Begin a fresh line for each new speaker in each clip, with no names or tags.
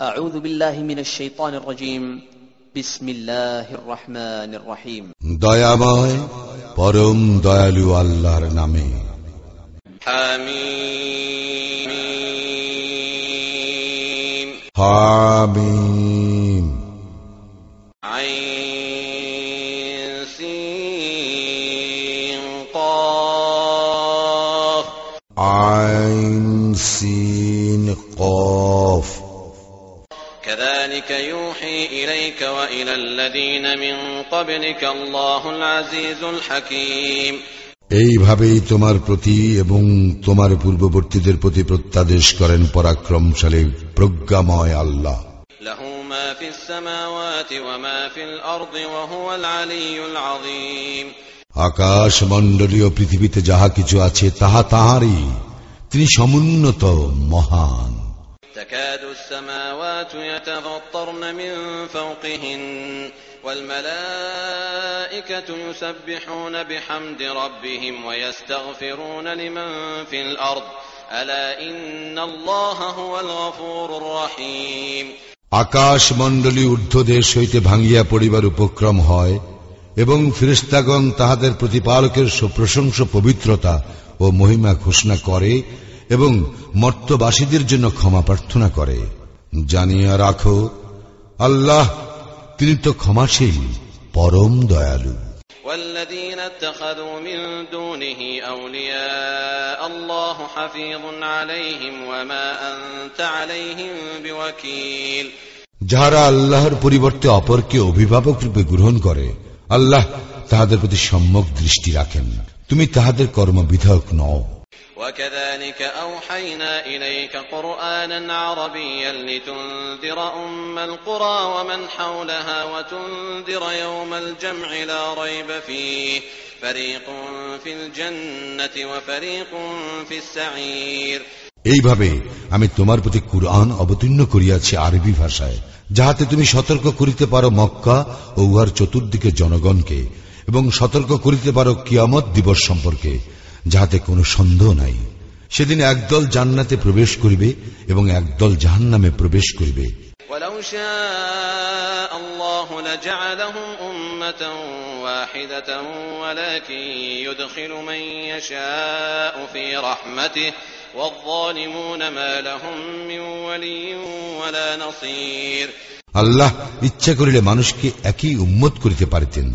أعوذ بالله من الشيطان الرجيم بسم الله الرحمن الرحيم
দয়াময় পরম দয়ালু আল্লাহর নামে
حميم
হামিম
إليك وإلى الذين من قبلك الله العزيز الحكيم
এইভাবেই তোমার প্রতি এবং তোমার পূর্ববর্তীদের প্রতি প্রত্যাদেশ করেন পরাক্রমশালী প্রজ্ঞাময় আল্লাহ
له ما في السماوات وما في الأرض وهو العلي العظيم
আকাশ মণ্ডলীয় পৃথিবীতে যাহা কিছু আছে তাহা তাহারই তিনি সমুন্নত মহান
تكاد السماوات يتفطرن من فوقهن والملائكة يسبحون بحمد ربهم ويستغفرون لمن في الأرض ألا إن الله هو الغفور الرحيم
আকাশ মণ্ডলী ঊর্ধ্বদেশ হইতে ভাঙ্গিয়া পড়িবার উপক্রম হয় এবং ফিরিস্তাগণ তাহাদের প্রতিপালকের প্রশংস পবিত্রতা ও মহিমা ঘোষণা করে এবং মর্তবাসীদের জন্য ক্ষমা প্রার্থনা করে জানিয়া রাখো আল্লাহ তিনি তো ক্ষমাশীল পরম দয়ালু
والذين اتخذوا من دونه أولياء الله حفيظ عليهم وما أنت عليهم بوكيل
যাহারা আল্লাহর পরিবর্তে অপরকে অভিভাবক রূপে গ্রহণ করে আল্লাহ তাহাদের প্রতি সম্যক দৃষ্টি রাখেন তুমি তাহাদের কর্মবিধায়ক নও
وكذلك أوحينا إليك قرآنا عربيا لتنذر أم القرى ومن حولها وتنذر يوم الجمع لا ريب فيه فريق في الجنة وفريق في السعير
এইভাবে আমি তোমার প্রতি কুরআন অবতীর্ণ করিয়াছি আরবি ভাষায় যাহাতে তুমি সতর্ক করিতে পারো মক্কা ও উহার চতুর্দিকে জনগণকে এবং সতর্ক করিতে পারো কিয়ামত দিবস সম্পর্কে যাহাতে কোনো সন্দেহ নাই সেদিন একদল জান্নাতে প্রবেশ করিবে এবং একদল জাহান্নামে প্রবেশ করিবে
ولو شاء الله لجعلهم أمة واحدة ولكن يدخل من يشاء في رحمته والظالمون ما لهم من ولي ولا نصير
আল্লাহ ইচ্ছা করিলে মানুষকে একই উম্মত করিতে পারিতেন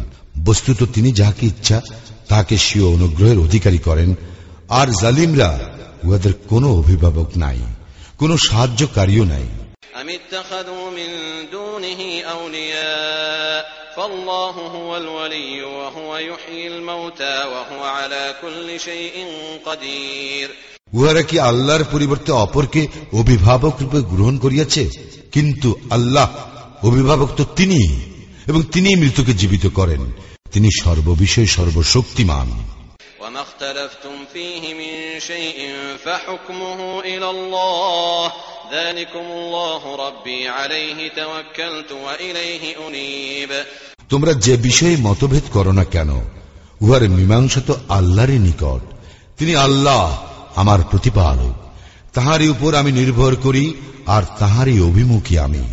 বস্তুত তিনি যাহাকে ইচ্ছা তাকে স্বীয় অনুগ্রহের অধিকারী করেন আর জালিমরা উহাদের কোন অভিভাবক নাই কোন সাহায্যকারীও নাই। উহারা কি আল্লাহর পরিবর্তে অপরকে অভিভাবক রূপে গ্রহণ করিয়াছে? কিন্তু আল্লাহ অভিভাবক তো তিনি এবং তিনি মৃত্যুকে জীবিত করেন। তিনি সর্ববিষয়ে সর্বশক্তিমান
وما اختلفتم فيه من شيء فحكمه إلى الله ذلكم الله ربي عليه توكلت وإليه أنيب
তোমরা যে বিষয়ে মতভেদ করো না কেন উহার মীমাংসা তো আল্লাহরই নিকট তিনি আল্লাহ আমার প্রতিপালক তাহারই উপর আমি নির্ভর করি আর তাহারই অভিমুখী আমি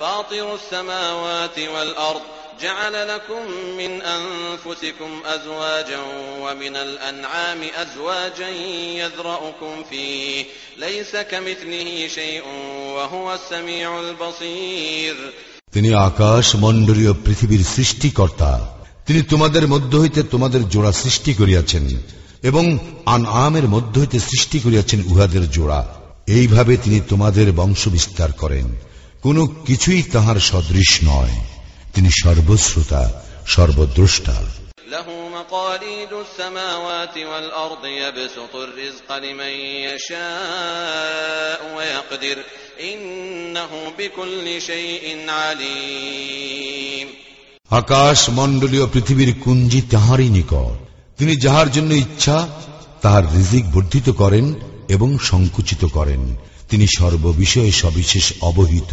فاطر السماوات والأرض جعل لكم من أنفسكم أزواجا ومن الأنعام أزواجا يذرأكم فيه ليس كمثله شيء وهو السميع البصير
তিনি আকাশ মণ্ডলীয় পৃথিবীর সৃষ্টিকর্তা তিনি তোমাদের মধ্য হইতে তোমাদের জোড়া সৃষ্টি করিয়াছেন এবং আন আমের মধ্য হইতে সৃষ্টি করিয়াছেন উহাদের জোড়া এইভাবে তিনি তোমাদের বংশ বিস্তার করেন কোনো কিছুই তাহার সদৃশ নয় তিনি সর্বশ্রোতা সর্বদ্রষ্টা
له مقاليد السماوات والأرض يبسط الرزق لمن يشاء ويقدر إنه بكل شيء عليم
আকাশ মণ্ডলীয় পৃথিবীর কুঞ্জি তাহারই নিকট তিনি যাহার জন্য ইচ্ছা তাহার রিজিক বর্ধিত করেন এবং সংকুচিত করেন তিনি সর্ববিষয়ে সবিশেষ অবহিত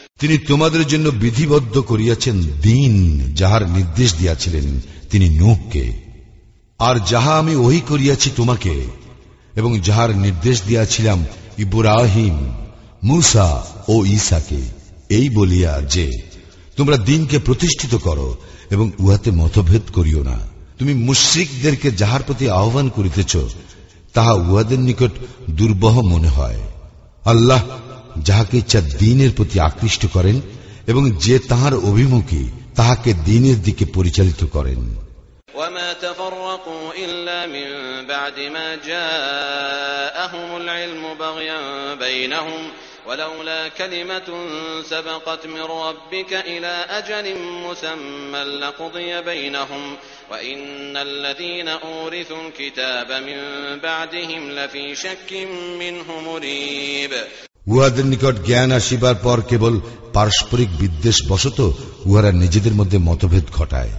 তিনি তোমাদের জন্য বিধিবদ্ধ করিয়াছেন দিন যাহার নির্দেশ দিয়াছিলেন তিনি নুহকে। আর যাহা আমি ওহি করিয়াছি তোমাকে, এবং যাহার নির্দেশ দিয়াছিলাম ইব্রাহিম, মুসা ও ঈসাকে, এই বলিয়া যে, তোমরা দিনকে প্রতিষ্ঠিত করো এবং উহাতে মতভেদ করিও না। তুমি মুশ্রিকদেরকে যাহার প্রতি আহ্বান করিতেছ, তাহা উহাদের নিকট দুর্বহ মনে হয়। আল্লাহ যাহাকে ইচ্ছা দিনের প্রতি আকৃষ্ট করেন এবং যে তাহার অভিমুখী তাহাকে দিনের দিকে পরিচালিত করেন
وما تفرقوا إلا من بعد ما جاءهم العلم بغيا بينهم ولولا كلمة سبقت من ربك إلى أجل مسمى لقضي بينهم وإن الذين أورثوا الكتاب من بعدهم لفي شك منه مريب
উহাদের নিকট জ্ঞান আসিবার পর কেবল পারস্পরিক বিদ্বেষ বশত উহারা নিজেদের মধ্যে মতভেদ ঘটায়।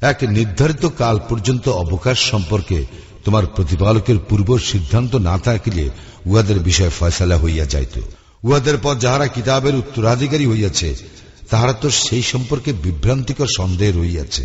এক নির্ধারিত কাল পর্যন্ত অবকাশ সম্পর্কে তোমার প্রতিপালকের পূর্ব সিদ্ধান্ত না থাকিলে উহাদের বিষয়ে ফয়সালা হইয়া যাইত। উহাদের পর যাহারা কিতাবের উত্তরাধিকারী হইয়াছে, তাহারা তো সেই সম্পর্কে বিভ্রান্তিকর সন্দেহ রইয়াছে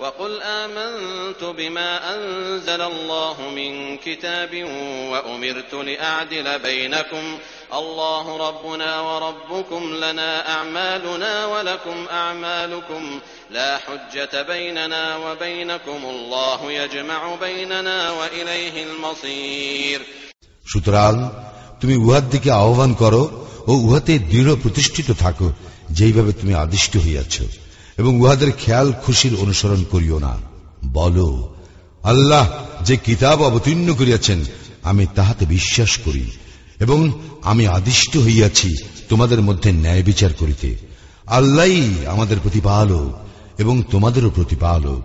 فادع واستقم كما أمرت ولا تتبع أهواءهم وقل آمنت بما أنزل الله من كتاب وأمرت لأعدل بينكم الله ربنا وربكم لنا أعمالنا ولكم أعمالكم لا حجة بيننا وبينكم الله يجمع بيننا وإليه المصير
সুতরাং তুমি উহার দিকে আহ্বান করো ও উহাতে দৃঢ় প্রতিষ্ঠিত থাকো যেইভাবে তুমি আদিষ্ট হইয়াছ এবং উহাদের খেয়াল খুশির অনুসরণ করিও না। বলো, আল্লাহ যে কিতাব অবতীর্ণ করিয়াছেন, আমি তাহাতে বিশ্বাস করি এবং আমি আদিষ্ট হইয়াছি তোমাদের মধ্যে ন্যায় বিচার করিতে। আল্লাহ আমাদের প্রতিপালক এবং তোমাদেরও প্রতিপালক।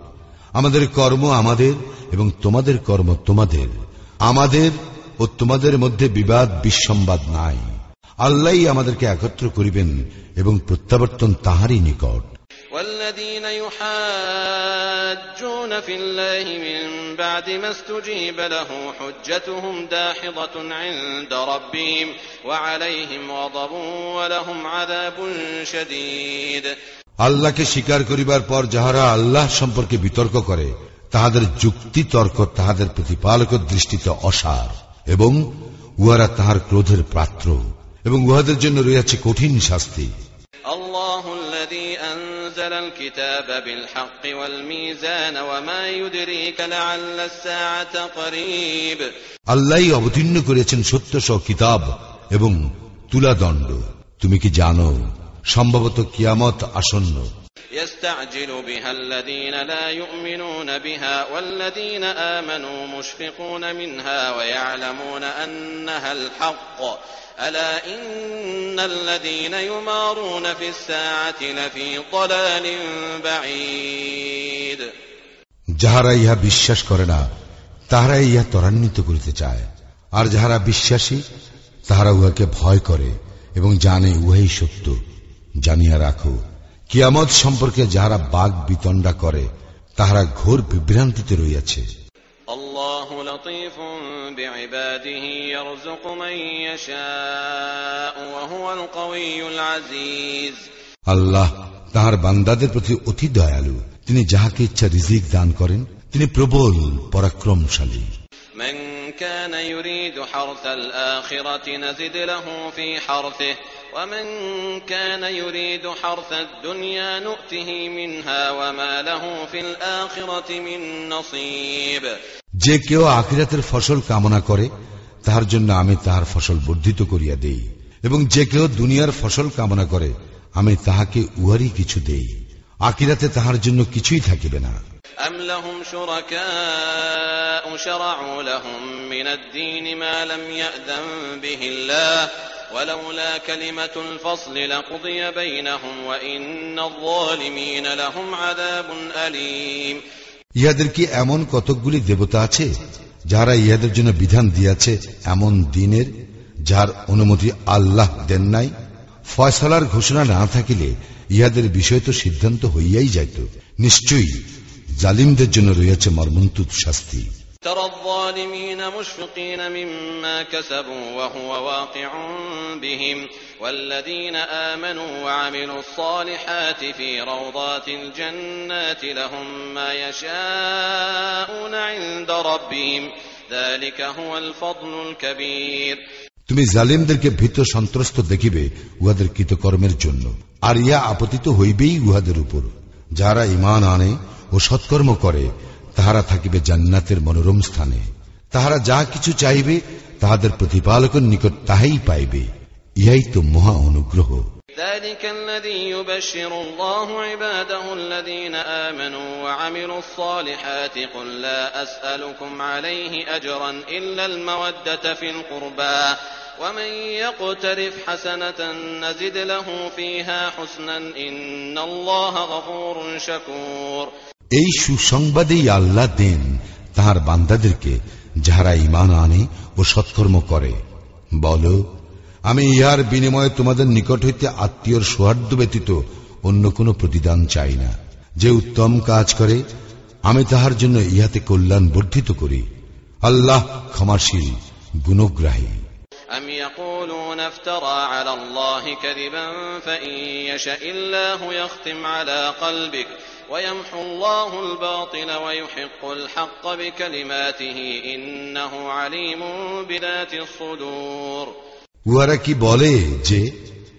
আমাদের কর্ম আমাদের এবং তোমাদের কর্ম তোমাদের। আমাদের ও তোমাদের মধ্যে বিবাদ, বিসম্বাদ নাই। আল্লাহ আমাদেরকে একত্র করিবেন এবং প্রত্যাবর্তন তাহারই নিকট।
والذين يحاجون في الله من بعد ما استجيب له حجتهم داحضة عند ربهم وعليهم غضب ولهم عذاب شديد
আল্লাহকে স্বীকার করিবার পর যাহারা আল্লাহ সম্পর্কে বিতর্ক করে তাহাদের যুক্তি তর্ক তাহাদের প্রতিপালকের দৃষ্টিতে অসার এবং উহারা তাহার ক্রোধের পাত্র এবং উহাদের জন্য রয়েছে কঠিন শাস্তি
الله الذي أنزل الكتاب بالحق والميزان وما يدريك لعل الساعة قريب
আল্লাহ অবতীর্ণ করেছেন সত্য সহ কিতাব এবং তুলাদণ্ড তুমি কি জানো সম্ভবত কিয়ামত আসন্ন
يستعجل بها الذين لا يؤمنون بها والذين آمنوا مشفقون منها ويعلمون أنها الحق ألا إن الذين يمارون في الساعة لفي ضلال بعيد
যাহারা ইহা বিশ্বাস করে না তাহারা ইহা ত্বরান্বিত করিতে চায় আর যাহারা বিশ্বাসী তাহারা উহাকে ভয় করে এবং জানে উহাই সত্য জানিয়া রাখো কিয়ামত সম্পর্কে যাহারা বাঘ বিতণ্ডা করে তাহারা ঘোর বিভ্রান্তিতে রইয়াছে
الله لطيف بعباده يرزق من يشاء وهو القوي العزيز
আল্লাহ তাহার বান্দাদের প্রতি অতি দয়ালু তিনি যাহাকে ইচ্ছা রিজিক দান করেন তিনি প্রবল পরাক্রমশালী
من كان يريد حرث الآخرة نزد له في حرثه ومن كان يريد حرث الدنيا نؤته منها وما له في الآخرة من نصيب
যে কেউ আখিরাতের ফসল কামনা করে তাহার জন্য আমি তাহার ফসল বর্ধিত করিয়া দেই এবং যে কেউ দুনিয়ার ফসল কামনা করে আমি তাহাকে উহারই কিছু দেই আকিরাতে তাহার জন্য কিছুই থাকিবে না
أم لهم شركاء شرعوا لهم من الدين ما لم يأذن به الله ولولا كلمة الفصل لقضي بينهم وإن الظالمين لهم عذاب أليم
ইহাদের কি এমন কতকগুলি দেবতা আছে যারা ইহাদের জন্য বিধান দিয়াছে এমন দিনের যার অনুমতি আল্লাহ দেন নাই ফয়সালার ঘোষণা না থাকিলে ইহাদের বিষয় তো সিদ্ধান্ত হইয়াই যাইত নিশ্চয়ই জালিমদের জন্য রয়েছে মর্মন্তুদ শাস্তি
ترى الظالمين مشفقين مما كسبوا وهو واقع بهم والذين آمنوا وعملوا الصالحات في روضات الجنات لهم ما يشاءون عند ربهم ذلك هو الفضل الكبير
তুমি জালিমদেরকে ভীত সন্ত্রস্ত দেখিবে উহাদের কৃতকর্মের জন্য আর ইয়া আপতিত হইবেই উহাদের উপর যারা ইমান আনে ও সৎকর্ম করে তাহারা থাকিবে জান্নাতের মনোরম স্থানে তাহারা যা কিছু চাইবে তাহাদের প্রতিপালকের নিকট তাহাই পাইবে ইহাই তো মহা অনুগ্রহ
ذلك الذي يبشر الله عباده الذين آمنوا وعملوا الصالحات قل لا أسألكم عليه أجرا إلا المودة في القربى ومن يقترف حسنة نزد له فيها حسنا إن الله غفور شكور
এই সুসংবাদেই আল্লাহ দেন তাহার বান্দাদেরকে যাহারা ইমান আনে ও সৎকর্ম করে বল আমি ইহার বিনিময়ে তোমাদের নিকট হইতে আত্মীয়র সৌহার্দ্য ব্যতীত অন্য কোনো প্রতিদান চাই না যে উত্তম কাজ করে আমি তাহার জন্য ইহাতে কল্যাণ বর্ধিত করি আল্লাহ ক্ষমাশীল গুণগ্রাহী
أم يقولون افترى على الله كذبا فإن يشأ الله يختم على قلبك ويمحو الله الباطل ويحق الحق بكلماته إنه عليم بذات الصدور
উহারা কি বলে যে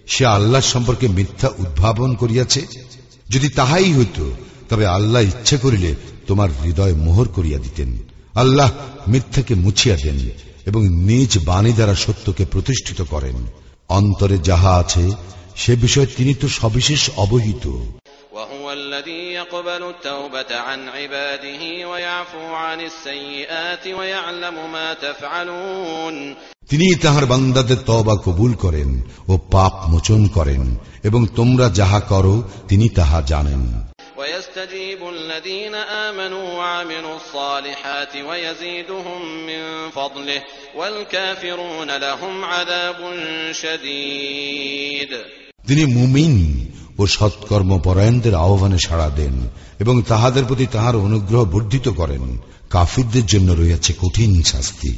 সে আল্লাহ সম্পর্কে মিথ্যা উদ্ভাবন করিয়াছে যদি তাহাই হইত তবে আল্লাহ ইচ্ছা করিলে তোমার হৃদয় মোহর করিয়া দিতেন আল্লাহ মিথ্যাকে মুছিয়া দেন এবং নিজ বাণী দ্বারা সত্যকে প্রতিষ্ঠিত করেন অন্তরে যাহা আছে সে বিষয়ে তিনি তো সবিশেষ অবহিত
وهو الذي يقبل التوبة عن عباده ويعفو عن السيئات ويعلم ما تفعلون
তিনি তাহার বান্দাদের তবা কবুল করেন ও পাপ মোচন করেন এবং তোমরা যাহা করো তিনি তাহা জানেন
ويستجيب الذين آمنوا وعملوا الصالحات ويزيدهم من فضله والكافرون لهم عذاب شديد
তিনি মুমিন ও সৎকর্ম পরায়ণদের আহ্বানে সাড়া দেন এবং তাহাদের প্রতি তাহার অনুগ্রহ বর্ধিত করেন কাফিরদের জন্য রয়েছে কঠিন শাস্তি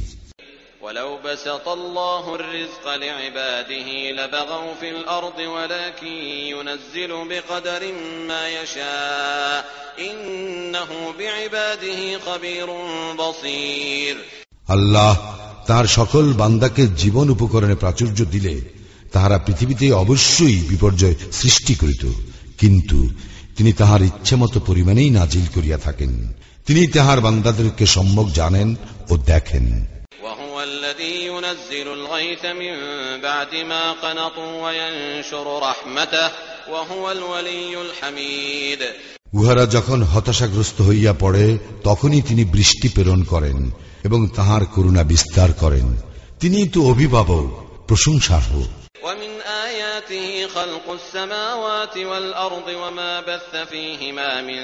ولو بسط الله الرزق لعباده لبغوا في الأرض ولكن ينزل بقدر ما يشاء إنه بعباده خبير بصير
আল্লাহ তাহার সকল বান্দাকে জীবন উপকরণে প্রাচুর্য দিলে তাহারা পৃথিবীতে অবশ্যই বিপর্যয় সৃষ্টি করিত কিন্তু তিনি তাহার ইচ্ছামতো পরিমাণেই নাজিল করিয়া থাকেন। তিনি তাহার বান্দাদেরকে সম্যক জানেন ও দেখেন। উহারা যখন হতাশাগ্রস্ত হইয়া পড়ে তখনই তিনি বৃষ্টি প্রেরণ করেন এবং তাহার করুণা বিস্তার করেন। তিনি তো অভিভাবক প্রশংসার্হ।
ومن آياته خلق السماوات والأرض وما بث فيهما من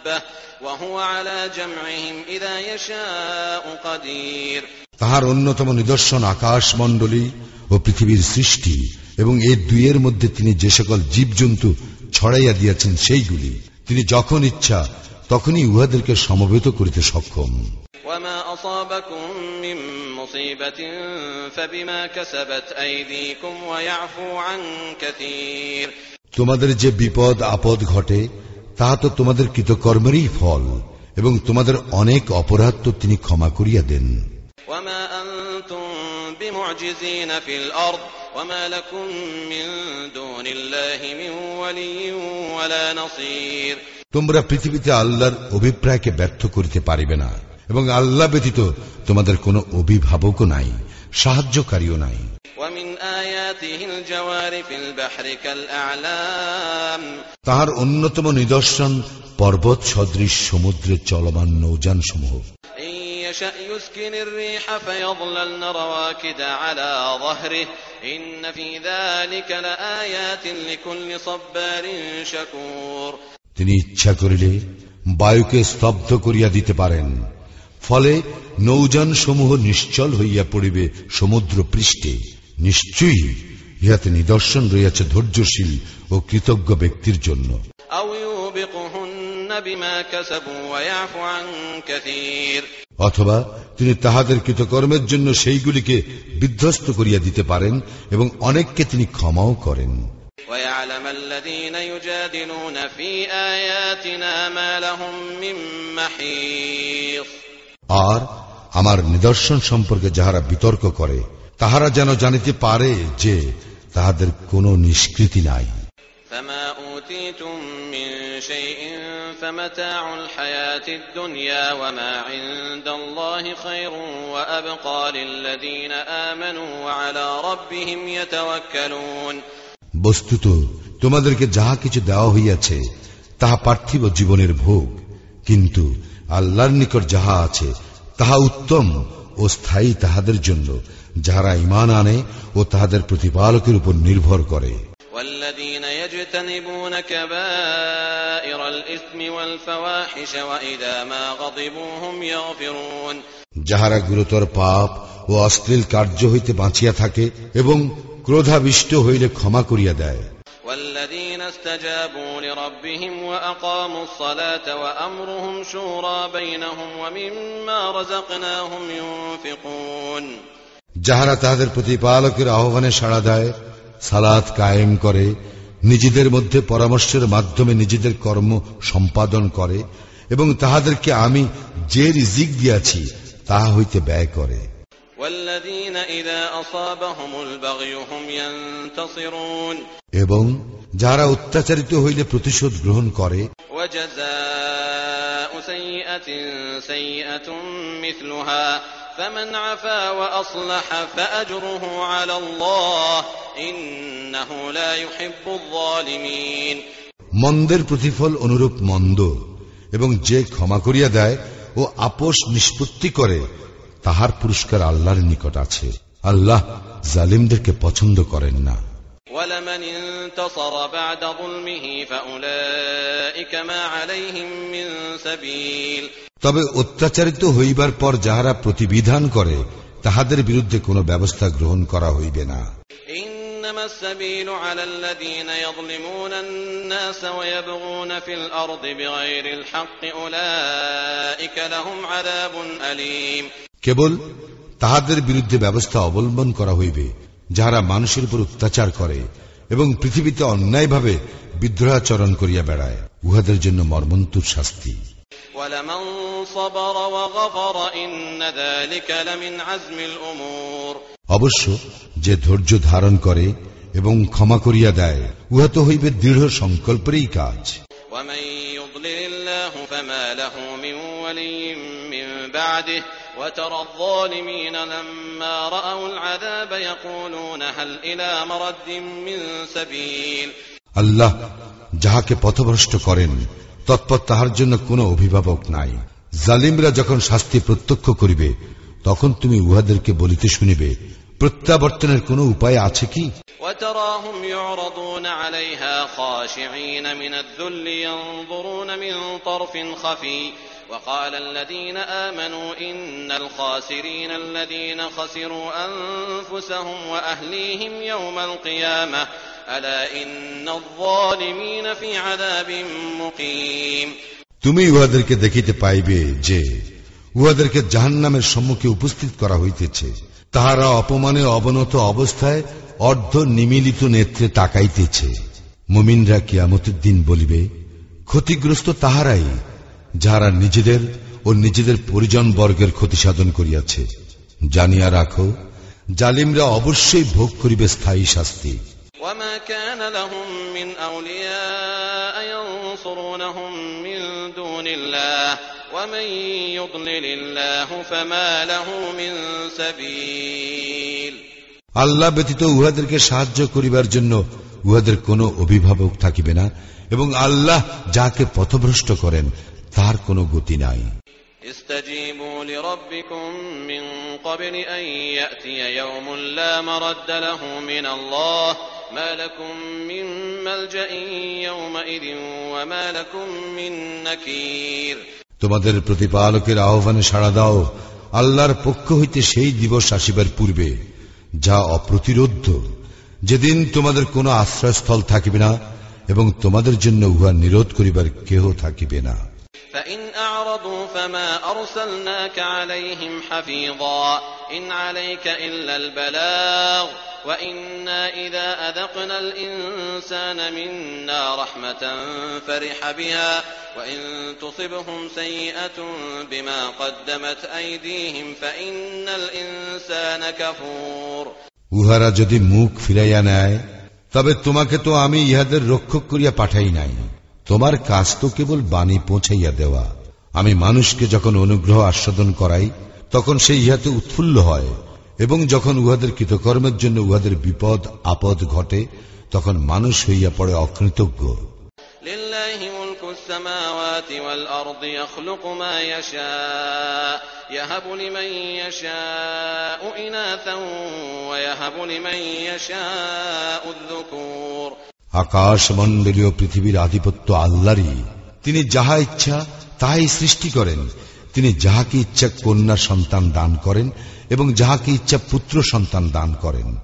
دابة وهو على جمعهم إذا يشاء قدير
তাহার অন্যতম নিদর্শন আকাশ মণ্ডলী ও পৃথিবীর সৃষ্টি এবং এই দুইয়ের মধ্যে তিনি যে সকল জীবজন্তু ছড়াইয়া দিয়াছেন সেইগুলি তিনি যখন ইচ্ছা তখনই উহাদেরকে সমবেত করিতে সক্ষম
وما أصابكم من مصيبة فبما كسبت أيديكم ويعفو عن كثير
তোমাদের যে বিপদ আপদ ঘটে তাহা তো তোমাদের কৃতকর্মেরই ফল এবং তোমাদের অনেক অপরাধ তো তিনি ক্ষমা করিয়া দেন
وما أنتم بمعجزين في الأرض وما لكم من دون الله من ولي ولا نصير
তোমরা পৃথিবীতে আল্লাহর অভিপ্রায়কে ব্যর্থ করিতে পারিবে না এবং আল্লাহ ব্যতীত তোমাদের কোনো অভিভাবকও নাই সাহায্যকারীও নাই। তাহার অন্যতম নিদর্শন পর্বত সদৃশ সমুদ্রে চলমান নৌজান সমূহ তিনি ইচ্ছা করিলে বায়ুকে স্তব্ধ করিয়া দিতে পারেন। ফলে নৌযান সমূহ নিশ্চল হইয়া পড়িবে সমুদ্র পৃষ্ঠে নিশ্চয়ই ইহাতে নিদর্শন রইয়াছে ধৈর্যশীল ও কৃতজ্ঞ ব্যক্তির জন্য
أو يوبقهن بما كسبوا ويعفو عن كثير
অথবা তিনি তাহাদের কৃতকর্মের জন্য সেইগুলিকে বিধ্বস্ত করিয়া দিতে পারেন এবং অনেককে তিনি ক্ষমাও করেন
ويعلم الذين يجادلون في آياتنا ما لهم من محيص
আর আমার নিদর্শন সম্পর্কে যাহারা বিতর্ক করে তাহারা যেন জানিতে পারে যে তাহাদের কোনো নিষ্কৃতি নাই
فما أوتيتم من شيء فمتاع الحياة الدنيا وما عند الله خير وأبقى للذين آمنوا وعلى ربهم يتوكلون
বস্তুত তোমাদেরকে যাহা কিছু দেওয়া হইয়াছে তাহা পার্থিব জীবনের ভোগ কিন্তু আল্লাহর নিকট যাহা আছে তাহা উত্তম ও স্থায়ী তাহাদের জন্য যাহারা ইমান আনে ও তাহাদের প্রতিপালকের উপর নির্ভর করে
والذين يجتنبون كبائر الإثم والفواحش وإذا ما غضبوا هم يغفرون
যাহারা গুরুতর পাপ ও অশ্লীল কার্য হইতে বাঁচিয়া থাকে এবং ক্রোধাবিষ্ট হইলে ক্ষমা করিয়া দেয়
والذين استجابوا لربهم وأقاموا الصلاة وأمرهم شورى بينهم ومما رزقناهم ينفقون
যাহারা তাহাদের প্রতিপালকের আহ্বানে সাড়া দেয় সালাত কায়েম করে নিজেদের মধ্যে পরামর্শের মাধ্যমে নিজেদের কর্ম সম্পাদন করে এবং তাহাদেরকে আমি যে রিজিক দিয়াছি তাহা হইতে ব্যয় করে এবং যাহারা অত্যাচারিত হইলে প্রতিশোধ গ্রহণ করে
وجزاء سيئة سيئة مثلها فمن عفا وأصلح فأجره على الله إنه لا يحب الظالمين
মন্দের প্রতিফল অনুরূপ মন্দ এবং যে ক্ষমা করিয়া দেয় ও আপোষ নিষ্পত্তি করে তাহার পুরস্কার আল্লাহর নিকট আছে আল্লাহ জালিমদেরকে পছন্দ করেন না
ولمن انتصر بعد ظلمه فأولئك ما عليهم من سبيل
তবে অত্যাচারিত হইবার পর যাহারা প্রতিবিধান করে তাহাদের বিরুদ্ধে কোনো ব্যবস্থা গ্রহণ করা হইবে না
إنما السبيل على الذين يظلمون الناس ويبغون في الأرض بغير الحق أولئك لهم عذاب أليم
কেবল তাহাদের বিরুদ্ধে ব্যবস্থা অবলম্বন করা হইবে যাহারা মানুষের উপর অত্যাচার করে এবং পৃথিবীতে অন্যায়ভাবে বিদ্রোহাচরণ করিয়া বেড়ায় উহাদের জন্য মর্মন্তুর শাস্তি
ولمن صبر وغفر إن ذلك لمن عزم الأمور
অবশ্য যে ধৈর্য ধারণ করে এবং ক্ষমা করিয়া দেয় উহা তো হইবে দৃঢ় সংকল্পেরই কাজ
ومن يضلل الله فما له من ولي من بعده وترى الظالمين لما رأوا العذاب يقولون هل إلى مرد من سبيل
আল্লাহ যাহাকে পথভ্রষ্ট করেন তৎপর তাহার জন্য কোনো অভিভাবক নাই জালিমরা যখন শাস্তি প্রত্যক্ষ করিবে তখন তুমি উহাদেরকে বলিতে শুনিবে প্রত্যাবর্তনের কোনো উপায় আছে কি
وتراهم يعرضون عليها خاشعين من الذل ينظرون من طرف خفي وقال الذين آمنوا إن الخاسرين الذين خسروا أنفسهم وأهليهم يوم القيامة ألا إن الظالمين في عذاب مقيم
তুমি উহাদেরকে দেখিতে পাইবে যে উহাদেরকে জাহান্নামের সম্মুখে উপস্থিত করা হইতেছে তাহারা অপমানে অবনত অবস্থায় অর্ধ নিমিলিত নেত্রে তাকাইতেছে মুমিনরা কিয়ামতের দিন বলিবে ক্ষতিগ্রস্ত তাহারাই যাহারা নিজেদের ও নিজেদের পরিজন বর্গের ক্ষতি সাধন করিয়াছে জানিয়া রাখো জালিমরা অবশ্যই ভোগ করিবে স্থায়ী শাস্তি
وما كان لهم من أولياء ينصرونهم من دون الله ومن يضلل الله فما له من سبيل
আল্লাহ ব্যতীত উহাদেরকে সাহায্য করিবার জন্য উহাদের কোনো অভিভাবক থাকিবে না এবং আল্লাহ যাকে পথভ্রষ্ট করেন তার কোনো গতি নাই
استجيبوا لربكم من قبل أن يأتي يوم لا مرد له من الله ما لكم من ملجأ يومئذ وما لكم من نكير
তোমাদের প্রতিপালকের আহ্বানে সাড়া দাও আল্লাহর পক্ষ হইতে সেই দিবস আসিবার পূর্বে যা অপ্রতিরোধ্য যেদিন তোমাদের কোনো আশ্রয়স্থল থাকিবে না এবং তোমাদের জন্য উহা নিরোধ করিবার কেহ থাকিবে না
فإن أعرضوا فما أرسلناك عليهم حفيظا إن عليك إلا البلاغ وإنا إذا أذقنا الإنسان منا رحمة فرح بها وإن تصبهم سيئة بما قدمت أيديهم فإن الإنسان كفور
উহারা যদি মুখ ফিরাইয়া নেয় তবে তোমাকে তো আমি ইহাদের রক্ষক করিয়া পাঠাই নাই তোমার কাজ তো কেবল বাণী পৌঁছাইয়া দেওয়া আমি মানুষকে যখন অনুগ্রহ আস্বাদন করাই তখন সে ইহাতে উৎফুল্ল হয় এবং যখন উহাদের কৃতকর্মের জন্য উহাদের বিপদ আপদ ঘটে তখন মানুষ হইয়া পড়ে অকৃতজ্ঞ
لله ملك السماوات والأرض يخلق ما يشاء يهب لمن يشاء إناثا ويهب لمن يشاء الذكور
আকাশ মন্ডলীয় পৃথিবীর আধিপত্য আল্লাহরই। তিনি যাহা ইচ্ছা তাহাই সৃষ্টি করেন। তিনি যাহাকে ইচ্ছা কন্যা সন্তান দান করেন এবং যাহাকে ইচ্ছা পুত্র সন্তান দান করেন।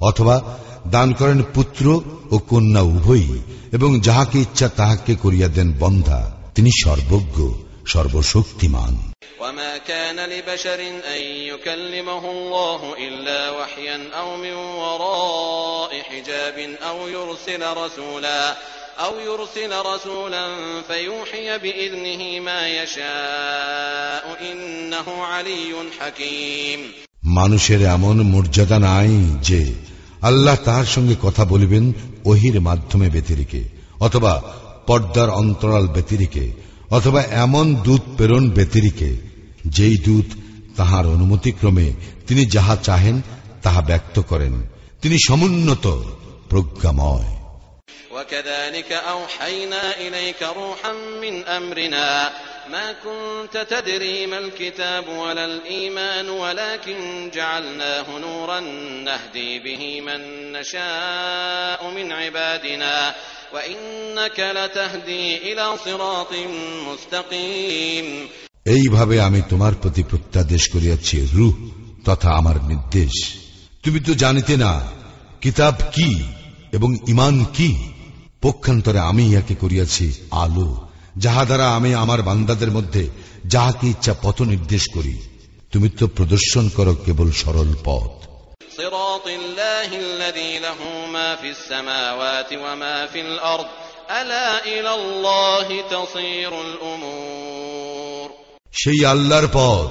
অথবা দান করেন পুত্র ও কন্যা উভয়ই এবং যাহাকে ইচ্ছা তাহাকে করিয়া দেন বন্ধা। তিনি সর্বজ্ঞ। সর্বশক্তিমান
وما كان لبشر أن يكلمه الله إلا وحيا أو من وراء حجاب أو يرسل رسولا أو يرسل رسولا فيوحي بإذنه ما يشاء إنه علي حكيم
মানুষের এমন মর্যাদা নাই যে আল্লাহ তাহার সঙ্গে কথা বলিবেন ওহির মাধ্যমে ব্যতিরিকে অথবা পর্দার অন্তরাল ব্যতিরিকে অথবা এমন দূত প্রেরণ ব্যতিরিকে যেই দূত তাহার অনুমতিক্রমে তিনি যাহা চাহেন তাহা ব্যক্ত করেন তিনি সমুন্নত প্রজ্ঞাময়
وكذلك أوحينا إليك روحا من أمرنا ما كنت تدري ما الكتاب ولا الإيمان ولكن جعلناه نورا نهدي به من نشاء من عبادنا
এইভাবে আমি তোমার প্রতি প্রত্যাদেশ করিয়াছি, রুহ, তথা আমার নির্দেশ। তুমি তো জানিতে না, কিতাব কি এবং ইমান কি? পক্ষান্তরে আমি ইয়াকে করিয়াছি আলো, যাহা দ্বারা আমি আমার বান্দাদের মধ্যে যাহাকে ইচ্ছা পথ নির্দেশ করি। তুমি তো প্রদর্শন করো কেবল সরল পথ।
صراط الله الذي له ما في السماوات وما في الأرض ألا إلى الله تصير الأمور
সেই আল্লাহর পথ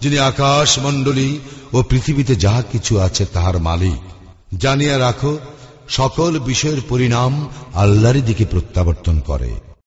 যিনি আকাশ মণ্ডলী ও পৃথিবীতে যাহা কিছু আছে তাহার মালিক জানিয়া রাখো সকল বিষয়ের পরিণাম আল্লাহরই দিকে প্রত্যাবর্তন করে